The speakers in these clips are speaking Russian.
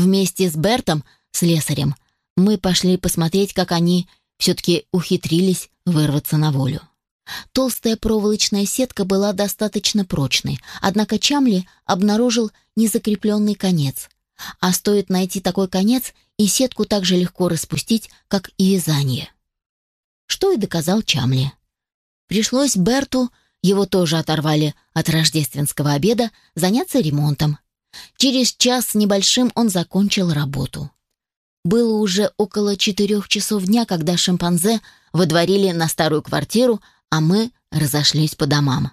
Вместе с Бертом, слесарем, мы пошли посмотреть, как они все-таки ухитрились вырваться на волю. Толстая проволочная сетка была достаточно прочной, однако Чамли обнаружил незакрепленный конец. А стоит найти такой конец, и сетку так же легко распустить, как и вязание. Что и доказал Чамли. Пришлось Берту, его тоже оторвали от рождественского обеда, заняться ремонтом. Через час с небольшим он закончил работу. Было уже около четырех часов дня, когда шимпанзе выдворили на старую квартиру, а мы разошлись по домам.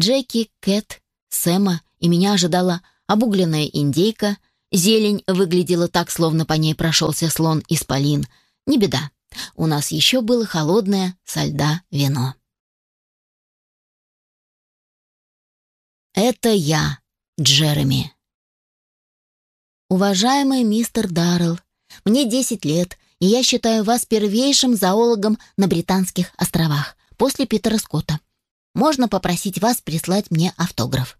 Джеки, Кэт, Сэма и меня ожидала обугленная индейка, зелень выглядела так, словно по ней прошелся слон исполин. Не беда, у нас еще было холодное со льда вино. Это я, Джереми. Уважаемый мистер Даррелл, мне 10 лет, и я считаю вас первейшим зоологом на Британских островах, после Питера Скотта. Можно попросить вас прислать мне автограф.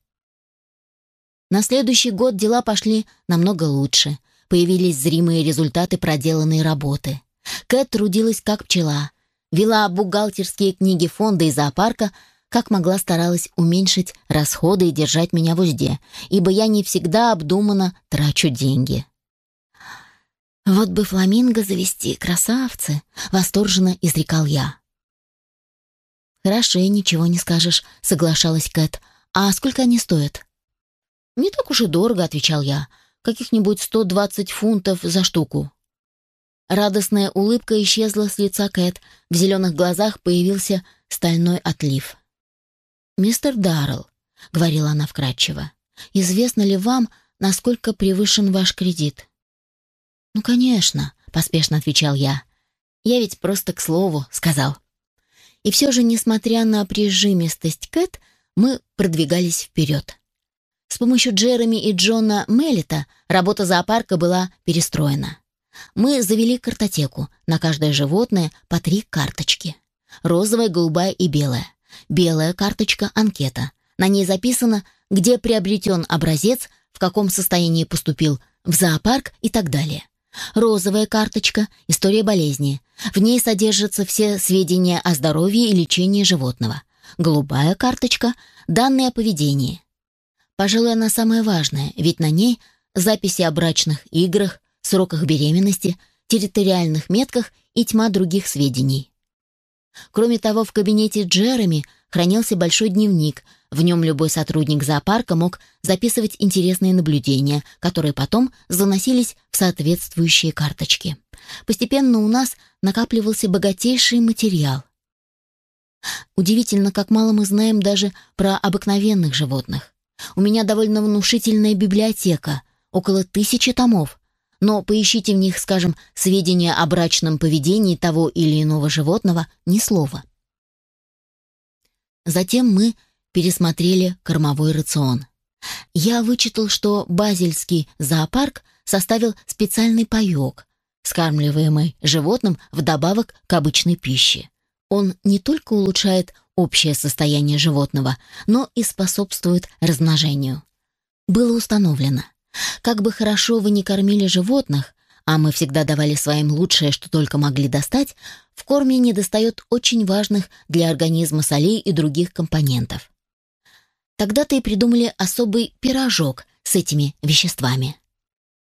На следующий год дела пошли намного лучше. Появились зримые результаты проделанной работы. Кэт трудилась как пчела. Вела бухгалтерские книги фонда и зоопарка, как могла старалась уменьшить расходы и держать меня в узде, ибо я не всегда обдуманно трачу деньги. «Вот бы фламинго завести, красавцы!» — восторженно изрекал я. «Хорошо, ничего не скажешь», — соглашалась Кэт. «А сколько они стоят?» «Не так уж и дорого», — отвечал я. «Каких-нибудь сто двадцать фунтов за штуку». Радостная улыбка исчезла с лица Кэт. В зеленых глазах появился стальной отлив. «Мистер Даррелл», — говорила она вкратчиво, — «известно ли вам, насколько превышен ваш кредит?» «Ну, конечно», — поспешно отвечал я. «Я ведь просто к слову сказал». И все же, несмотря на прижимистость Кэт, мы продвигались вперед. С помощью Джереми и Джона Меллета работа зоопарка была перестроена. Мы завели картотеку, на каждое животное по три карточки. Розовая, голубая и белая. Белая карточка – анкета. На ней записано, где приобретен образец, в каком состоянии поступил в зоопарк и так далее. Розовая карточка – история болезни. В ней содержатся все сведения о здоровье и лечении животного. Голубая карточка – данные о поведении. Пожалуй, она самая важная, ведь на ней записи о брачных играх, сроках беременности, территориальных метках и тьма других сведений. Кроме того, в кабинете Джереми хранился большой дневник – в нем любой сотрудник зоопарка мог записывать интересные наблюдения, которые потом заносились в соответствующие карточки. Постепенно у нас накапливался богатейший материал. Удивительно, как мало мы знаем даже про обыкновенных животных. У меня довольно внушительная библиотека, около тысячи томов. Но поищите в них, скажем, сведения о брачном поведении того или иного животного, ни слова. Затем мы пересмотрели кормовой рацион. Я вычитал, что базельский зоопарк составил специальный паёк, скармливаемый животным вдобавок к обычной пище. Он не только улучшает общее состояние животного, но и способствует размножению. Было установлено, как бы хорошо вы ни кормили животных, а мы всегда давали своим лучшее, что только могли достать, в корме недостает очень важных для организма солей и других компонентов. Тогда-то и придумали особый пирожок с этими веществами.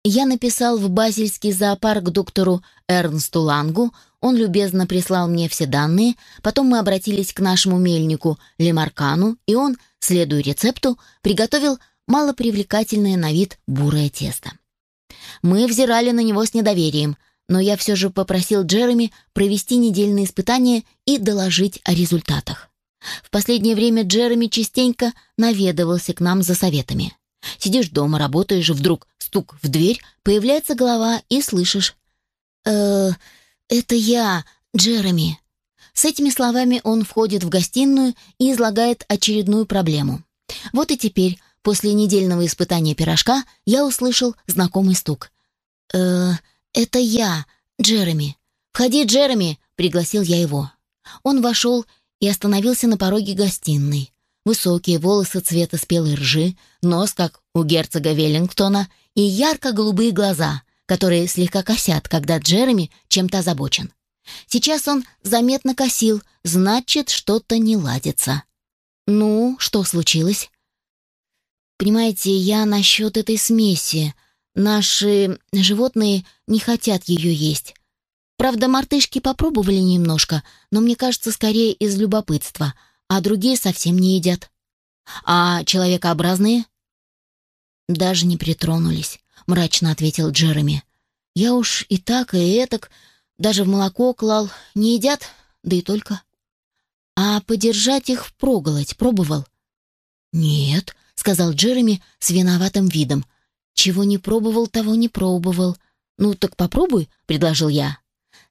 Я написал в Базельский зоопарк доктору Эрнсту Лангу, он любезно прислал мне все данные, потом мы обратились к нашему мельнику Лемаркану, и он, следуя рецепту, приготовил малопривлекательное на вид бурое тесто. Мы взирали на него с недоверием, но я все же попросил Джереми провести недельные испытания и доложить о результатах. В последнее время Джереми частенько наведывался к нам за советами. Сидишь дома, работаешь, вдруг стук в дверь, появляется голова и слышишь «Э, это я, Джереми». С этими словами он входит в гостиную и излагает очередную проблему. Вот и теперь, после недельного испытания пирожка, я услышал знакомый стук. «Э, это я, Джереми». «Входи, Джереми», — пригласил я его. Он вошел и остановился на пороге гостиной. Высокие волосы цвета спелой ржи, нос, как у герцога Веллингтона, и ярко-голубые глаза, которые слегка косят, когда Джереми чем-то озабочен. Сейчас он заметно косил, значит, что-то не ладится. «Ну, что случилось?» «Понимаете, я насчет этой смеси. Наши животные не хотят ее есть. Правда, мартышки попробовали немножко, но мне кажется, скорее из любопытства, а другие совсем не едят. А человекообразные?» «Даже не притронулись», — мрачно ответил Джереми. «Я уж и так, и этак, даже в молоко клал. Не едят, да и только». «А подержать их впроголодь пробовал?» «Нет», — сказал Джереми с виноватым видом. «Чего не пробовал, того не пробовал. Ну так попробуй», — предложил я.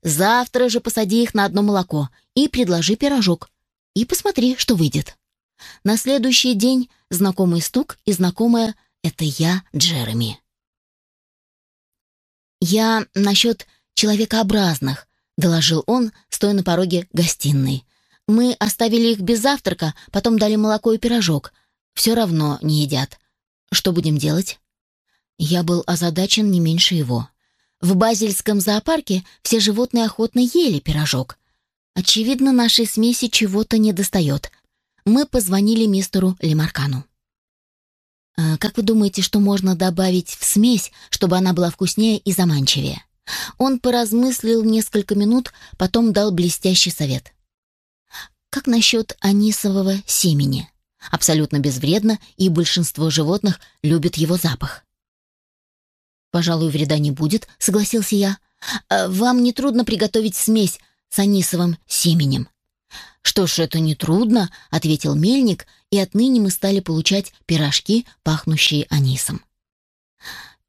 «Завтра же посади их на одно молоко и предложи пирожок. И посмотри, что выйдет». На следующий день знакомый стук и знакомая «Это я, Джереми». «Я насчет человекообразных», — доложил он, стоя на пороге гостиной. «Мы оставили их без завтрака, потом дали молоко и пирожок. Все равно не едят. Что будем делать?» Я был озадачен не меньше его. В базельском зоопарке все животные охотно ели пирожок. Очевидно, нашей смеси чего-то недостает. Мы позвонили мистеру Лемаркану. «А «Как вы думаете, что можно добавить в смесь, чтобы она была вкуснее и заманчивее?» Он поразмыслил несколько минут, потом дал блестящий совет. «Как насчет анисового семени?» Абсолютно безвредно, и большинство животных любят его запах. «Пожалуй, вреда не будет», — согласился я. «А «Вам не трудно приготовить смесь с анисовым семенем?» «Что ж, это не трудно», — ответил мельник, и отныне мы стали получать пирожки, пахнущие анисом.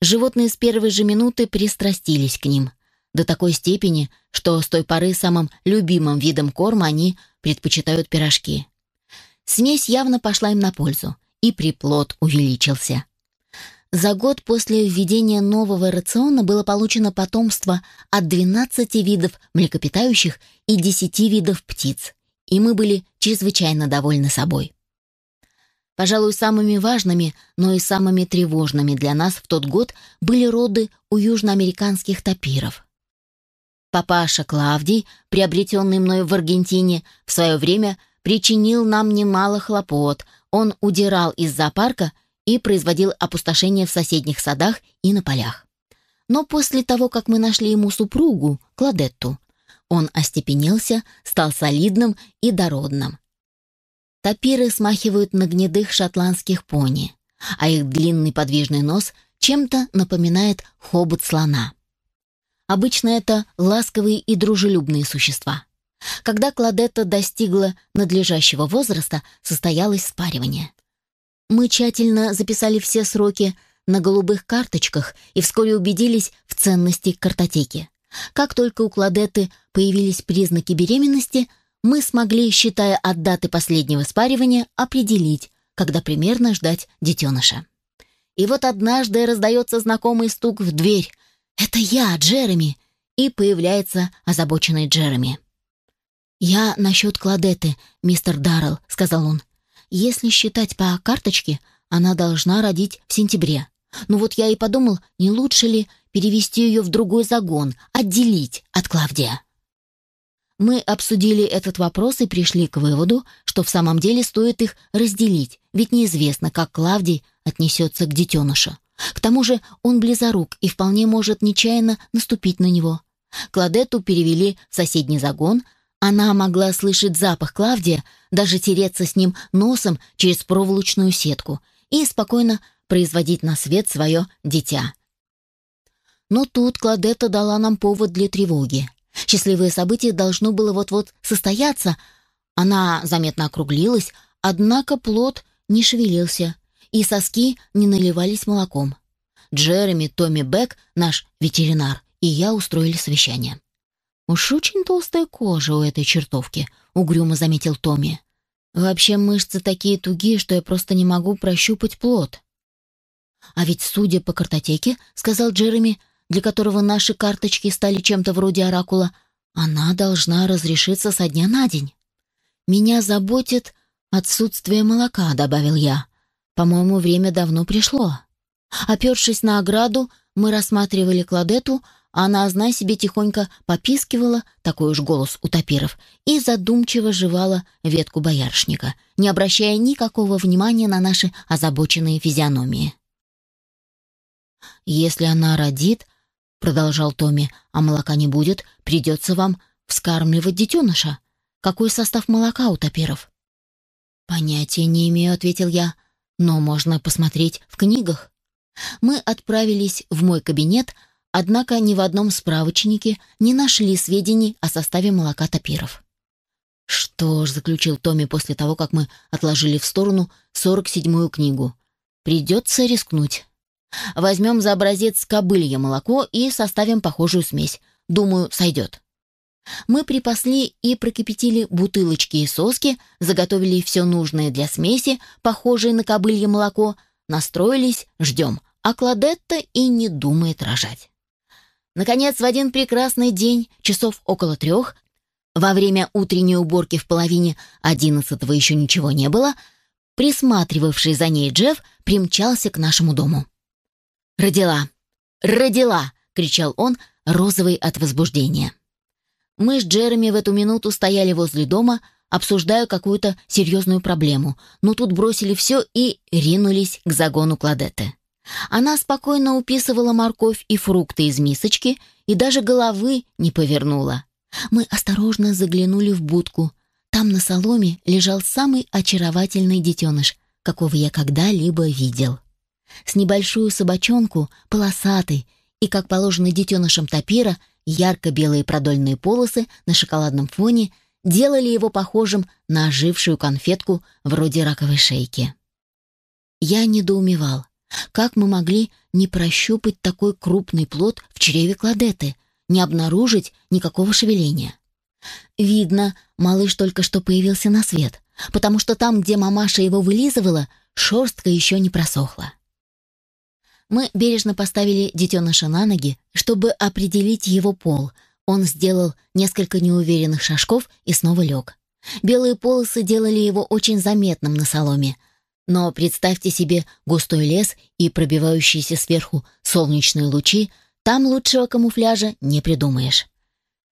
Животные с первой же минуты пристрастились к ним. До такой степени, что с той поры самым любимым видом корма они предпочитают пирожки. Смесь явно пошла им на пользу, и приплод увеличился. За год после введения нового рациона было получено потомство от 12 видов млекопитающих и 10 видов птиц, и мы были чрезвычайно довольны собой. Пожалуй, самыми важными, но и самыми тревожными для нас в тот год были роды у южноамериканских тапиров. Папаша Клавдий, приобретенный мной в Аргентине, в свое время причинил нам немало хлопот. Он удирал из зоопарка и производил опустошение в соседних садах и на полях. Но после того, как мы нашли ему супругу, Кладетту, он остепенился, стал солидным и дородным. Тапиры смахивают на гнедых шотландских пони, а их длинный подвижный нос чем-то напоминает хобот слона. Обычно это ласковые и дружелюбные существа. Когда Кладетта достигла надлежащего возраста, состоялось спаривание. Мы тщательно записали все сроки на голубых карточках и вскоре убедились в ценности картотеки. Как только у Кладетты появились признаки беременности, мы смогли, считая от даты последнего спаривания, определить, когда примерно ждать детеныша. И вот однажды раздается знакомый стук в дверь. «Это я, Джереми!» И появляется озабоченный Джереми. «Я насчет Кладеты, мистер Даррелл», — сказал он. «Если считать по карточке, она должна родить в сентябре. Ну вот я и подумал, не лучше ли перевести ее в другой загон, отделить от Клавдия?» Мы обсудили этот вопрос и пришли к выводу, что в самом деле стоит их разделить, ведь неизвестно, как Клавдий отнесется к детенышу. К тому же он близорук и вполне может нечаянно наступить на него. Кладету перевели в соседний загон, она могла слышать запах Клавдия, даже тереться с ним носом через проволочную сетку и спокойно производить на свет свое дитя. Но тут Кладетта дала нам повод для тревоги. Счастливое событие должно было вот-вот состояться. Она заметно округлилась, однако плод не шевелился, и соски не наливались молоком. Джереми Томми Бек, наш ветеринар, и я устроили совещание. «Уж очень толстая кожа у этой чертовки», — угрюмо заметил Томми. «Вообще мышцы такие тугие, что я просто не могу прощупать плод». «А ведь, судя по картотеке, — сказал Джереми, для которого наши карточки стали чем-то вроде оракула, она должна разрешиться со дня на день. Меня заботит отсутствие молока», — добавил я. «По-моему, время давно пришло». Опершись на ограду, мы рассматривали Кладету, она, зная себе, тихонько попискивала, такой уж голос у тапиров, и задумчиво жевала ветку боярышника, не обращая никакого внимания на наши озабоченные физиономии. «Если она родит, — продолжал Томми, — а молока не будет, придется вам вскармливать детеныша. Какой состав молока у тапиров?» «Понятия не имею», — ответил я, — «но можно посмотреть в книгах». Мы отправились в мой кабинет, однако ни в одном справочнике не нашли сведений о составе молока тапиров. «Что ж», — заключил Томми после того, как мы отложили в сторону сорок седьмую книгу, — «придется рискнуть». Возьмем за образец кобылье молоко и составим похожую смесь. Думаю, сойдет. Мы припасли и прокипятили бутылочки и соски, заготовили все нужное для смеси, похожее на кобылье молоко, настроились, ждем, а Кладетта и не думает рожать. Наконец, в один прекрасный день, часов около трех, во время утренней уборки в половине одиннадцатого еще ничего не было, присматривавший за ней Джефф примчался к нашему дому. «Родила! Родила!» — кричал он, розовый от возбуждения. Мы с Джереми в эту минуту стояли возле дома, обсуждая какую-то серьезную проблему, но тут бросили все и ринулись к загону Кладеты. Она спокойно уписывала морковь и фрукты из мисочки и даже головы не повернула. Мы осторожно заглянули в будку. Там на соломе лежал самый очаровательный детеныш, какого я когда-либо видел с небольшую собачонку, полосатый, и, как положено детенышам тапира, ярко-белые продольные полосы на шоколадном фоне делали его похожим на ожившую конфетку вроде раковой шейки. Я недоумевал, как мы могли не прощупать такой крупный плод в чреве кладеты, не обнаружить никакого шевеления. Видно, малыш только что появился на свет, потому что там, где мамаша его вылизывала, шерстка еще не просохла. Мы бережно поставили детеныша на ноги, чтобы определить его пол. Он сделал несколько неуверенных шажков и снова лег. Белые полосы делали его очень заметным на соломе. Но представьте себе густой лес и пробивающиеся сверху солнечные лучи, там лучшего камуфляжа не придумаешь.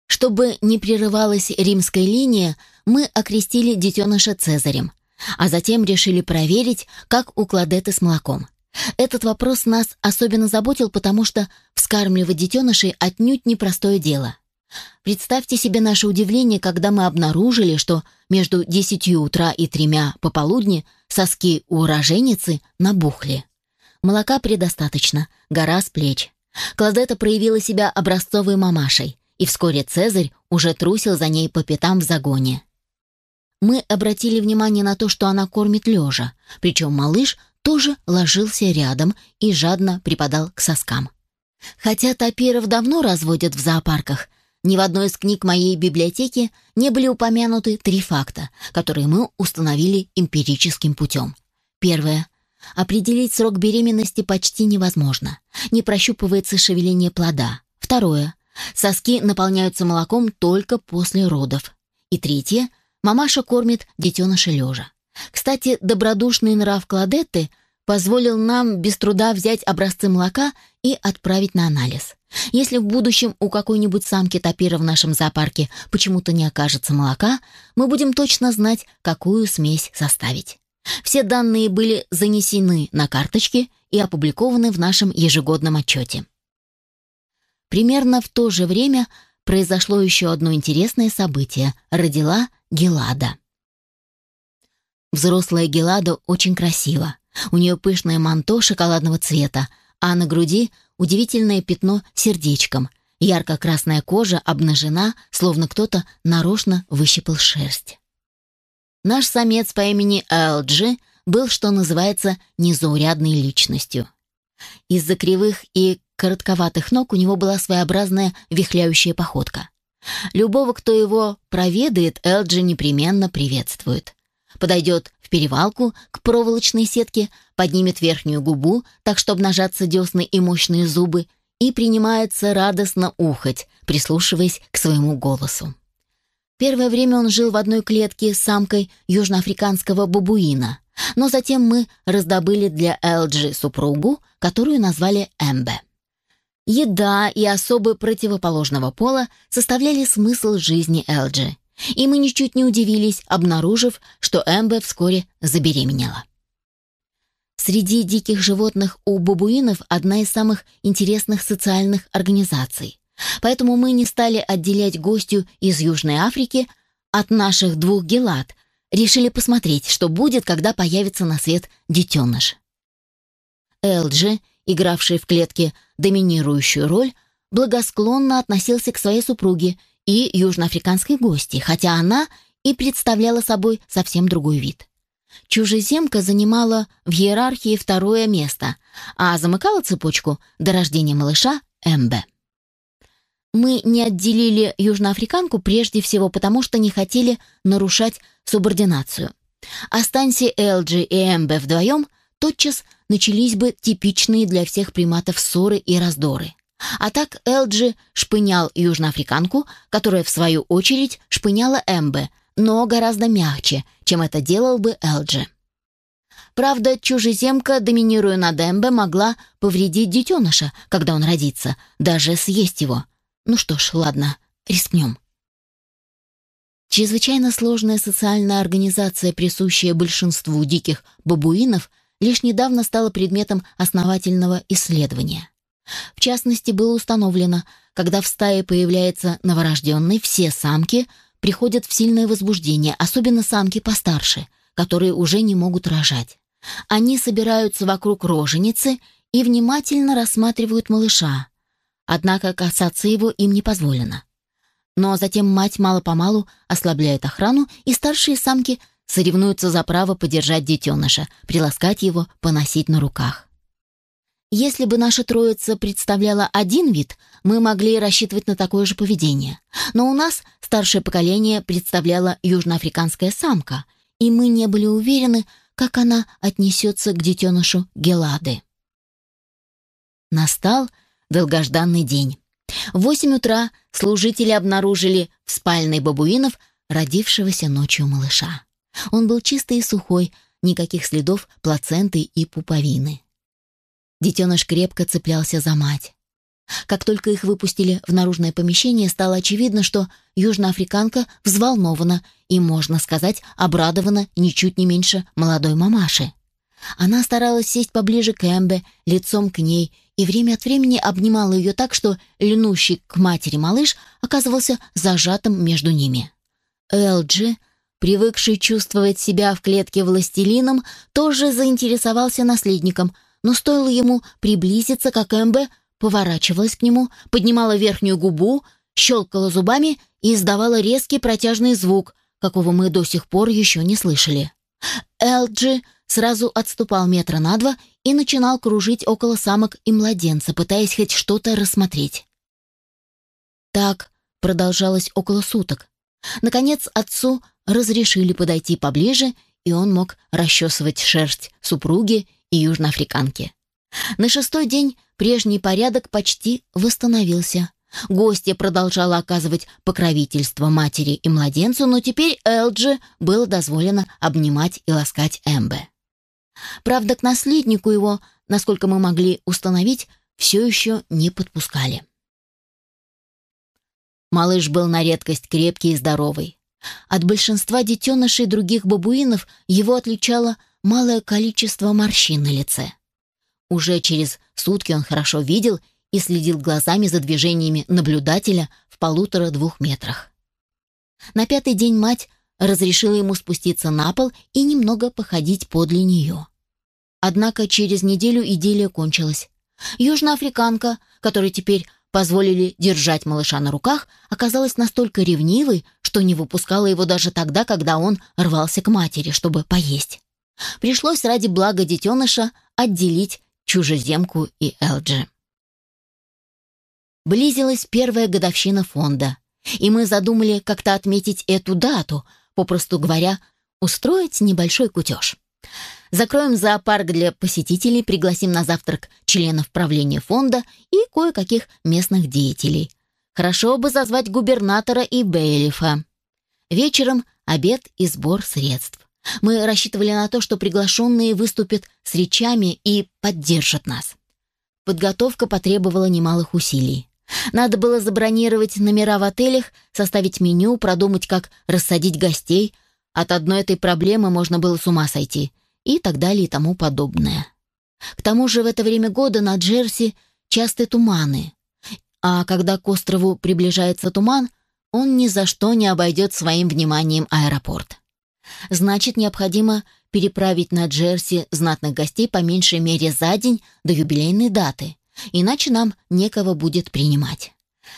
Чтобы не прерывалась римская линия, мы окрестили детеныша Цезарем, а затем решили проверить, как у Кладеты с молоком. Этот вопрос нас особенно заботил, потому что вскармливать детенышей отнюдь непростое дело. Представьте себе наше удивление, когда мы обнаружили, что между десятью утра и тремя пополудни соски у роженицы набухли. Молока предостаточно, гора с плеч. Клозета проявила себя образцовой мамашей, и вскоре Цезарь уже трусил за ней по пятам в загоне. Мы обратили внимание на то, что она кормит лежа, причем малыш тоже ложился рядом и жадно припадал к соскам. Хотя тапиров давно разводят в зоопарках, ни в одной из книг моей библиотеки не были упомянуты три факта, которые мы установили эмпирическим путем. Первое. Определить срок беременности почти невозможно. Не прощупывается шевеление плода. Второе. Соски наполняются молоком только после родов. И третье. Мамаша кормит детеныша лежа. Кстати, добродушный нрав Кладетты позволил нам без труда взять образцы молока и отправить на анализ. Если в будущем у какой-нибудь самки тапира в нашем зоопарке почему-то не окажется молока, мы будем точно знать, какую смесь составить. Все данные были занесены на карточки и опубликованы в нашем ежегодном отчете. Примерно в то же время произошло еще одно интересное событие. Родила Гелада. Взрослая Гелада очень красива. У нее пышное манто шоколадного цвета, а на груди удивительное пятно сердечком. Ярко-красная кожа обнажена, словно кто-то нарочно выщипал шерсть. Наш самец по имени Элджи был, что называется, незаурядной личностью. Из-за кривых и коротковатых ног у него была своеобразная вихляющая походка. Любого, кто его проведает, Элджи непременно приветствует подойдет в перевалку к проволочной сетке, поднимет верхнюю губу, так что обнажатся десны и мощные зубы, и принимается радостно ухать, прислушиваясь к своему голосу. Первое время он жил в одной клетке с самкой южноафриканского бабуина, Но затем мы раздобыли для Элджи супругу, которую назвали Эмбе. Еда и особы противоположного пола составляли смысл жизни Элджи, и мы ничуть не удивились, обнаружив, что Эмбе вскоре забеременела. Среди диких животных у бабуинов одна из самых интересных социальных организаций. Поэтому мы не стали отделять гостю из Южной Африки от наших двух гелат, решили посмотреть, что будет, когда появится на свет детеныш. Элджи игравший в клетке доминирующую роль, благосклонно относился к своей супруге и южноафриканской гости, хотя она и представляла собой совсем другой вид. Чужеземка занимала в иерархии второе место, а замыкала цепочку до рождения малыша Эмбе. Мы не отделили южноафриканку прежде всего потому, что не хотели нарушать субординацию. Останься Элджи и Эмбе вдвоем, тотчас начались бы типичные для всех приматов ссоры и раздоры. А так Элджи шпынял южноафриканку, которая, в свою очередь, шпыняла Эмбе, но гораздо мягче, чем это делал бы Элджи. Правда, чужеземка, доминируя над Эмбе, могла повредить детеныша, когда он родится, даже съесть его. Ну что ж, ладно, рискнем. Чрезвычайно сложная социальная организация, присущая большинству диких бабуинов, лишь недавно стало предметом основательного исследования. В частности, было установлено, когда в стае появляется новорожденный, все самки приходят в сильное возбуждение, особенно самки постарше, которые уже не могут рожать. Они собираются вокруг роженицы и внимательно рассматривают малыша. Однако касаться его им не позволено. Но затем мать мало-помалу ослабляет охрану, и старшие самки соревнуются за право подержать детеныша, приласкать его, поносить на руках. Если бы наша троица представляла один вид, мы могли рассчитывать на такое же поведение. Но у нас старшее поколение представляла южноафриканская самка, и мы не были уверены, как она отнесется к детенышу Гелады. Настал долгожданный день. В восемь утра служители обнаружили в спальной бабуинов родившегося ночью малыша. Он был чистый и сухой, никаких следов плаценты и пуповины. Детеныш крепко цеплялся за мать. Как только их выпустили в наружное помещение, стало очевидно, что южноафриканка взволнована и, можно сказать, обрадована ничуть не меньше молодой мамаши. Она старалась сесть поближе к Эмбе, лицом к ней, и время от времени обнимала ее так, что льнущий к матери малыш оказывался зажатым между ними. Элджи привыкший чувствовать себя в клетке властелином, тоже заинтересовался наследником, но стоило ему приблизиться, как Эмбе поворачивалась к нему, поднимала верхнюю губу, щелкала зубами и издавала резкий протяжный звук, какого мы до сих пор еще не слышали. Элджи сразу отступал метра на два и начинал кружить около самок и младенца, пытаясь хоть что-то рассмотреть. Так продолжалось около суток. Наконец отцу разрешили подойти поближе, и он мог расчесывать шерсть супруги и южноафриканки. На шестой день прежний порядок почти восстановился. Гостья продолжала оказывать покровительство матери и младенцу, но теперь Элджи было дозволено обнимать и ласкать Эмбе. Правда, к наследнику его, насколько мы могли установить, все еще не подпускали. Малыш был на редкость крепкий и здоровый. От большинства детенышей других бабуинов его отличало малое количество морщин на лице. Уже через сутки он хорошо видел и следил глазами за движениями наблюдателя в полутора-двух метрах. На пятый день мать разрешила ему спуститься на пол и немного походить подле нее. Однако через неделю идиллия кончилась. Южноафриканка, которая теперь позволили держать малыша на руках, оказалась настолько ревнивой, что не выпускала его даже тогда, когда он рвался к матери, чтобы поесть. Пришлось ради блага детеныша отделить чужеземку и Элджи. Близилась первая годовщина фонда, и мы задумали как-то отметить эту дату, попросту говоря, устроить небольшой кутеж. Закроем зоопарк для посетителей, пригласим на завтрак членов правления фонда и кое-каких местных деятелей. Хорошо бы зазвать губернатора и бейлифа. Вечером обед и сбор средств. Мы рассчитывали на то, что приглашенные выступят с речами и поддержат нас. Подготовка потребовала немалых усилий. Надо было забронировать номера в отелях, составить меню, продумать, как рассадить гостей. От одной этой проблемы можно было с ума сойти. И так далее и тому подобное. К тому же в это время года на Джерси частые туманы. А когда к острову приближается туман, он ни за что не обойдет своим вниманием аэропорт. Значит, необходимо переправить на Джерси знатных гостей по меньшей мере за день до юбилейной даты, иначе нам некого будет принимать.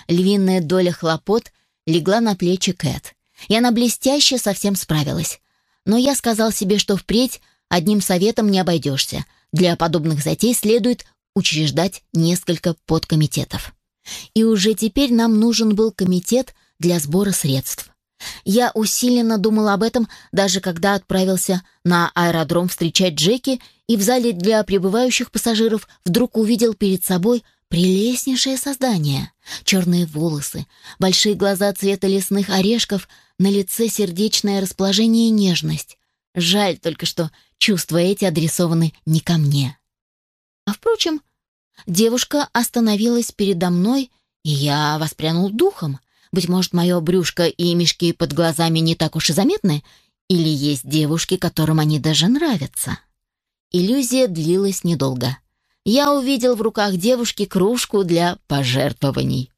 Львиная доля хлопот легла на плечи Кэт, и она блестяще совсем справилась. Но я сказал себе, что впредь одним советом не обойдешься. Для подобных затей следует учреждать несколько подкомитетов. И уже теперь нам нужен был комитет для сбора средств. Я усиленно думал об этом, даже когда отправился на аэродром встречать Джеки и в зале для прибывающих пассажиров вдруг увидел перед собой прелестнейшее создание. Черные волосы, большие глаза цвета лесных орешков, на лице сердечное расположение и нежность. Жаль только, что чувства эти адресованы не ко мне. А впрочем, девушка остановилась передо мной, и я воспрянул духом — быть может, мое брюшко и мешки под глазами не так уж и заметны? Или есть девушки, которым они даже нравятся? Иллюзия длилась недолго. Я увидел в руках девушки кружку для пожертвований.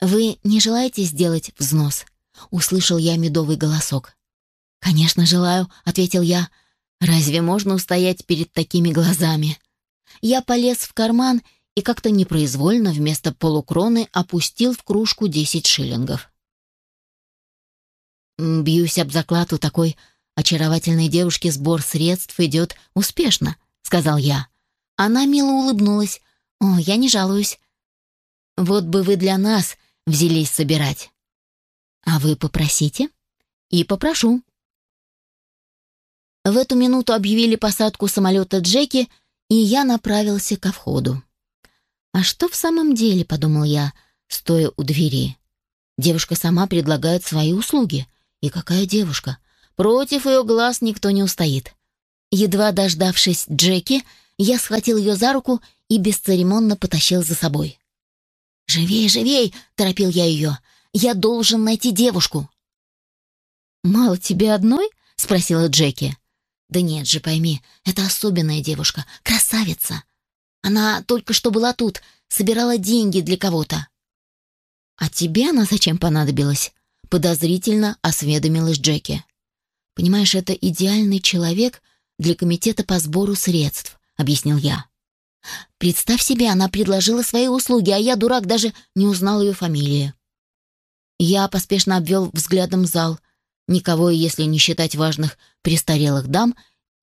«Вы не желаете сделать взнос?» — услышал я медовый голосок. «Конечно, желаю», — ответил я. «Разве можно устоять перед такими глазами?» Я полез в карман и как-то непроизвольно вместо полукроны опустил в кружку десять шиллингов. «Бьюсь об заклад у такой очаровательной девушки сбор средств идет успешно», — сказал я. Она мило улыбнулась. «О, я не жалуюсь. Вот бы вы для нас взялись собирать». «А вы попросите?» «И попрошу». В эту минуту объявили посадку самолета Джеки, и я направился ко входу. «А что в самом деле?» — подумал я, стоя у двери. Девушка сама предлагает свои услуги. И какая девушка? Против ее глаз никто не устоит. Едва дождавшись Джеки, я схватил ее за руку и бесцеремонно потащил за собой. «Живей, живей!» — торопил я ее. «Я должен найти девушку!» «Мало тебе одной?» — спросила Джеки. «Да нет же, пойми, это особенная девушка, красавица. Она только что была тут, собирала деньги для кого-то. А тебе она зачем понадобилась? Подозрительно осведомилась Джеки. Понимаешь, это идеальный человек для комитета по сбору средств, объяснил я. Представь себе, она предложила свои услуги, а я, дурак, даже не узнал ее фамилии. Я поспешно обвел взглядом зал. Никого, если не считать важных престарелых дам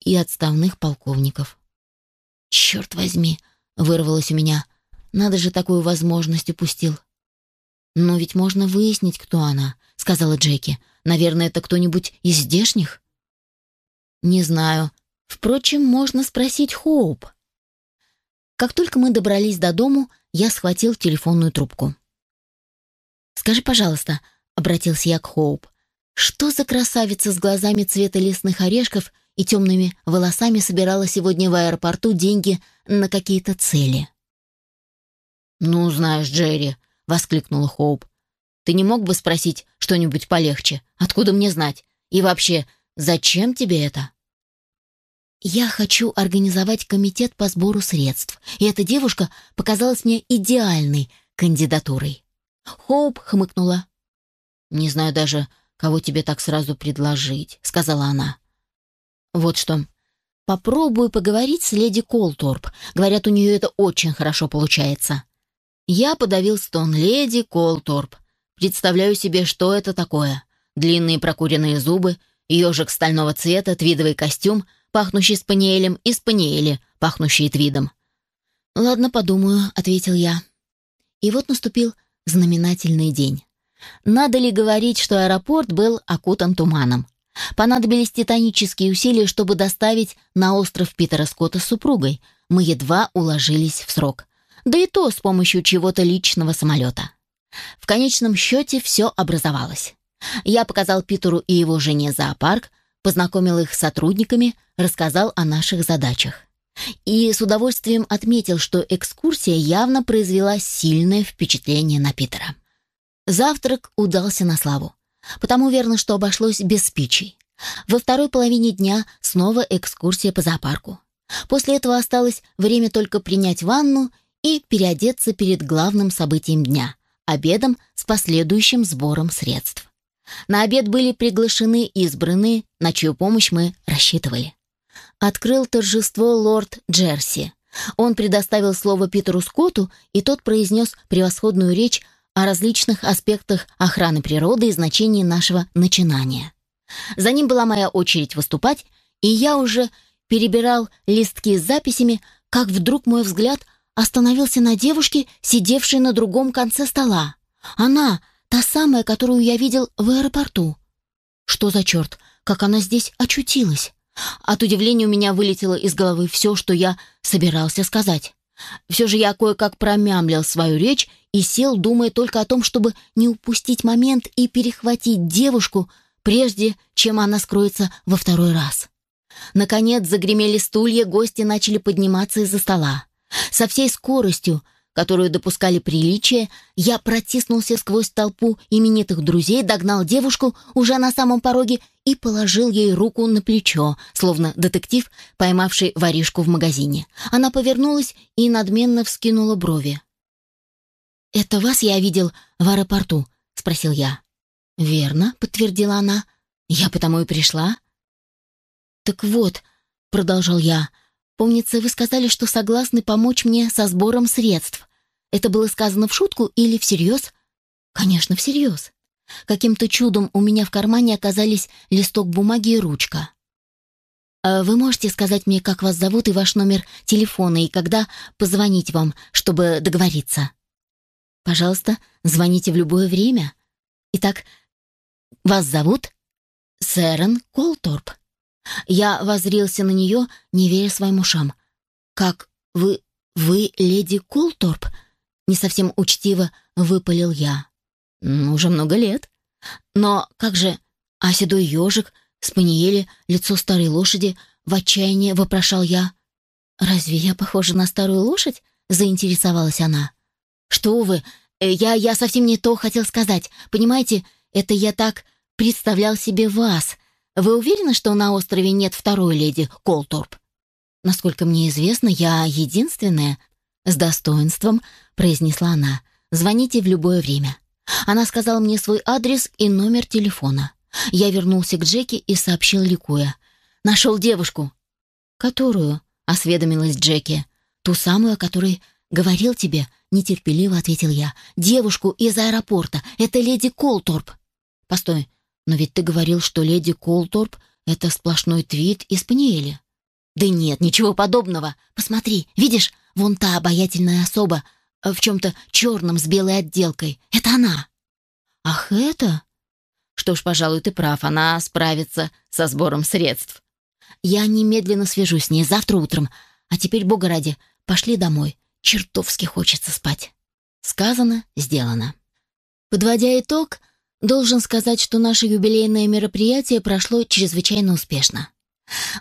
и отставных полковников. «Черт возьми!» Вырвалось у меня. Надо же такую возможность упустил. «Но ведь можно выяснить, кто она», — сказала Джеки. «Наверное, это кто-нибудь из здешних?» «Не знаю. Впрочем, можно спросить Хоуп». Как только мы добрались до дому, я схватил телефонную трубку. «Скажи, пожалуйста», — обратился я к Хоуп, «что за красавица с глазами цвета лесных орешков и темными волосами собирала сегодня в аэропорту деньги на какие-то цели. «Ну, знаешь, Джерри», — воскликнула Хоуп, «ты не мог бы спросить что-нибудь полегче? Откуда мне знать? И вообще, зачем тебе это?» «Я хочу организовать комитет по сбору средств, и эта девушка показалась мне идеальной кандидатурой». Хоуп хмыкнула. «Не знаю даже, кого тебе так сразу предложить», — сказала она. «Вот что, Попробую поговорить с леди Колторп. Говорят, у нее это очень хорошо получается. Я подавил стон леди Колторп. Представляю себе, что это такое. Длинные прокуренные зубы, ежик стального цвета, твидовый костюм, пахнущий спаниелем, и спаниели, пахнущие твидом. «Ладно, подумаю», — ответил я. И вот наступил знаменательный день. Надо ли говорить, что аэропорт был окутан туманом? Понадобились титанические усилия, чтобы доставить на остров Питера Скотта с супругой. Мы едва уложились в срок. Да и то с помощью чего-то личного самолета. В конечном счете все образовалось. Я показал Питеру и его жене зоопарк, познакомил их с сотрудниками, рассказал о наших задачах. И с удовольствием отметил, что экскурсия явно произвела сильное впечатление на Питера. Завтрак удался на славу. Потому верно, что обошлось без спичей. Во второй половине дня снова экскурсия по зоопарку. После этого осталось время только принять ванну и переодеться перед главным событием дня – обедом с последующим сбором средств. На обед были приглашены избранные, на чью помощь мы рассчитывали. Открыл торжество лорд Джерси. Он предоставил слово Питеру Скотту, и тот произнес превосходную речь о различных аспектах охраны природы и значении нашего начинания. За ним была моя очередь выступать, и я уже перебирал листки с записями, как вдруг мой взгляд остановился на девушке, сидевшей на другом конце стола. Она, та самая, которую я видел в аэропорту. Что за черт, как она здесь очутилась? От удивления у меня вылетело из головы все, что я собирался сказать. Все же я кое-как промямлил свою речь и сел, думая только о том, чтобы не упустить момент и перехватить девушку, прежде чем она скроется во второй раз. Наконец загремели стулья, гости начали подниматься из-за стола. Со всей скоростью, которую допускали приличия, я протиснулся сквозь толпу именитых друзей, догнал девушку уже на самом пороге и положил ей руку на плечо, словно детектив, поймавший воришку в магазине. Она повернулась и надменно вскинула брови. «Это вас я видел в аэропорту?» — спросил я. «Верно», — подтвердила она. «Я потому и пришла». «Так вот», — продолжал я, — «помнится, вы сказали, что согласны помочь мне со сбором средств. Это было сказано в шутку или всерьез?» «Конечно, всерьез. Каким-то чудом у меня в кармане оказались листок бумаги и ручка». «А «Вы можете сказать мне, как вас зовут и ваш номер телефона, и когда позвонить вам, чтобы договориться?» «Пожалуйста, звоните в любое время. Итак, вас зовут?» «Сэрон Колторп». Я возрился на нее, не веря своим ушам. «Как вы... вы леди Колторп?» Не совсем учтиво выпалил я. «Ну, «Уже много лет. Но как же... А седой ежик, спаниели, лицо старой лошади, в отчаянии вопрошал я. «Разве я похожа на старую лошадь?» — заинтересовалась она. «Что вы? Э, я, я совсем не то хотел сказать. Понимаете, это я так представлял себе вас, вы уверены, что на острове нет второй леди Колторп? Насколько мне известно, я единственная. С достоинством произнесла она. Звоните в любое время. Она сказала мне свой адрес и номер телефона. Я вернулся к Джеки и сообщил ликуя. «Нашел девушку». «Которую?» — осведомилась Джеки. «Ту самую, о которой говорил тебе», — нетерпеливо ответил я. «Девушку из аэропорта. Это леди Колторп». «Постой, но ведь ты говорил, что леди Колторп — это сплошной твит из Паниэли. Да нет, ничего подобного. Посмотри, видишь, вон та обаятельная особа э, в чем-то черном с белой отделкой. Это она. Ах, это? Что ж, пожалуй, ты прав, она справится со сбором средств. Я немедленно свяжусь с ней завтра утром. А теперь, бога ради, пошли домой. Чертовски хочется спать. Сказано, сделано. Подводя итог, Должен сказать, что наше юбилейное мероприятие прошло чрезвычайно успешно.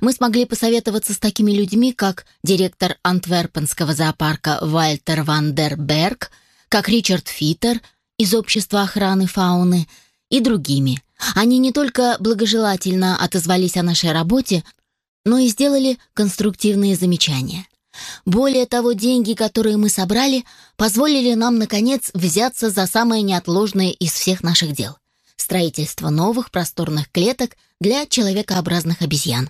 Мы смогли посоветоваться с такими людьми, как директор Антверпенского зоопарка Вальтер ван дер Берг, как Ричард Фитер из Общества охраны фауны и другими. Они не только благожелательно отозвались о нашей работе, но и сделали конструктивные замечания. Более того, деньги, которые мы собрали, позволили нам, наконец, взяться за самое неотложное из всех наших дел – строительство новых просторных клеток для человекообразных обезьян.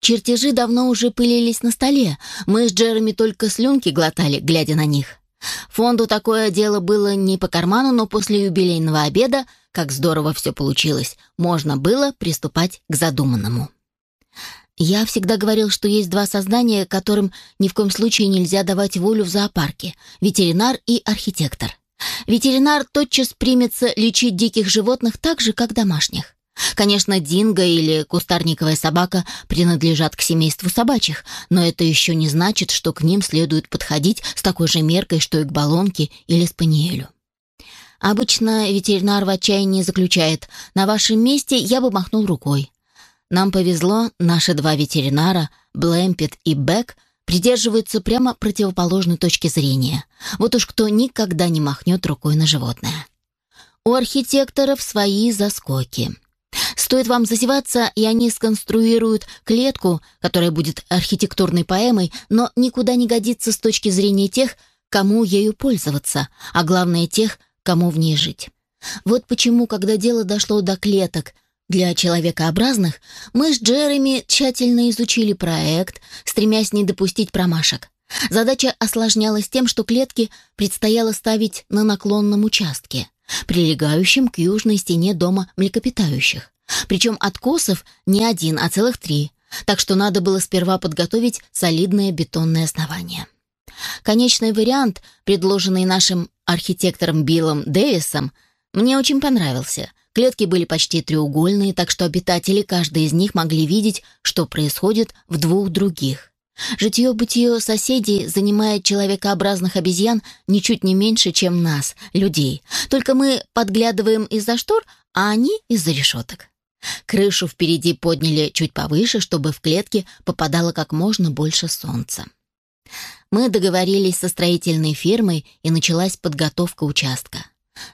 Чертежи давно уже пылились на столе, мы с Джереми только слюнки глотали, глядя на них. Фонду такое дело было не по карману, но после юбилейного обеда, как здорово все получилось, можно было приступать к задуманному. Я всегда говорил, что есть два создания, которым ни в коем случае нельзя давать волю в зоопарке – ветеринар и архитектор. Ветеринар тотчас примется лечить диких животных так же, как домашних. Конечно, динго или кустарниковая собака принадлежат к семейству собачьих, но это еще не значит, что к ним следует подходить с такой же меркой, что и к баллонке или спаниелю. Обычно ветеринар в отчаянии заключает «на вашем месте я бы махнул рукой». Нам повезло, наши два ветеринара, Блэмпет и Бек, придерживаются прямо противоположной точки зрения. Вот уж кто никогда не махнет рукой на животное. У архитекторов свои заскоки. Стоит вам зазеваться, и они сконструируют клетку, которая будет архитектурной поэмой, но никуда не годится с точки зрения тех, кому ею пользоваться, а главное тех, кому в ней жить. Вот почему, когда дело дошло до клеток для человекообразных, мы с Джереми тщательно изучили проект, стремясь не допустить промашек. Задача осложнялась тем, что клетки предстояло ставить на наклонном участке, прилегающем к южной стене дома млекопитающих. Причем откосов не один, а целых три, так что надо было сперва подготовить солидное бетонное основание. Конечный вариант, предложенный нашим архитектором Биллом Дэвисом, мне очень понравился. Клетки были почти треугольные, так что обитатели каждой из них могли видеть, что происходит в двух других. Житье-бытие соседей занимает человекообразных обезьян ничуть не меньше, чем нас, людей. Только мы подглядываем из-за штор, а они из-за решеток. Крышу впереди подняли чуть повыше, чтобы в клетки попадало как можно больше солнца. Мы договорились со строительной фирмой, и началась подготовка участка.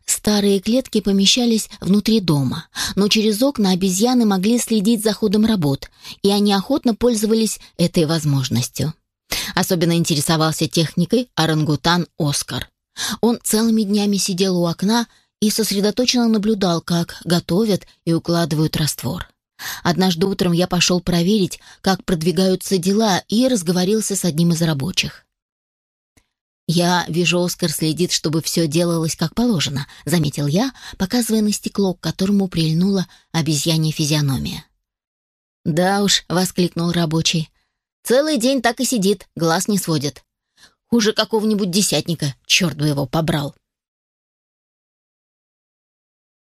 Старые клетки помещались внутри дома, но через окна обезьяны могли следить за ходом работ, и они охотно пользовались этой возможностью. Особенно интересовался техникой орангутан Оскар. Он целыми днями сидел у окна и сосредоточенно наблюдал, как готовят и укладывают раствор. Однажды утром я пошел проверить, как продвигаются дела, и разговорился с одним из рабочих. «Я вижу, Оскар следит, чтобы все делалось как положено», — заметил я, показывая на стекло, к которому прильнула обезьянья физиономия. «Да уж», — воскликнул рабочий, — «целый день так и сидит, глаз не сводит. Хуже какого-нибудь десятника, черт бы его побрал».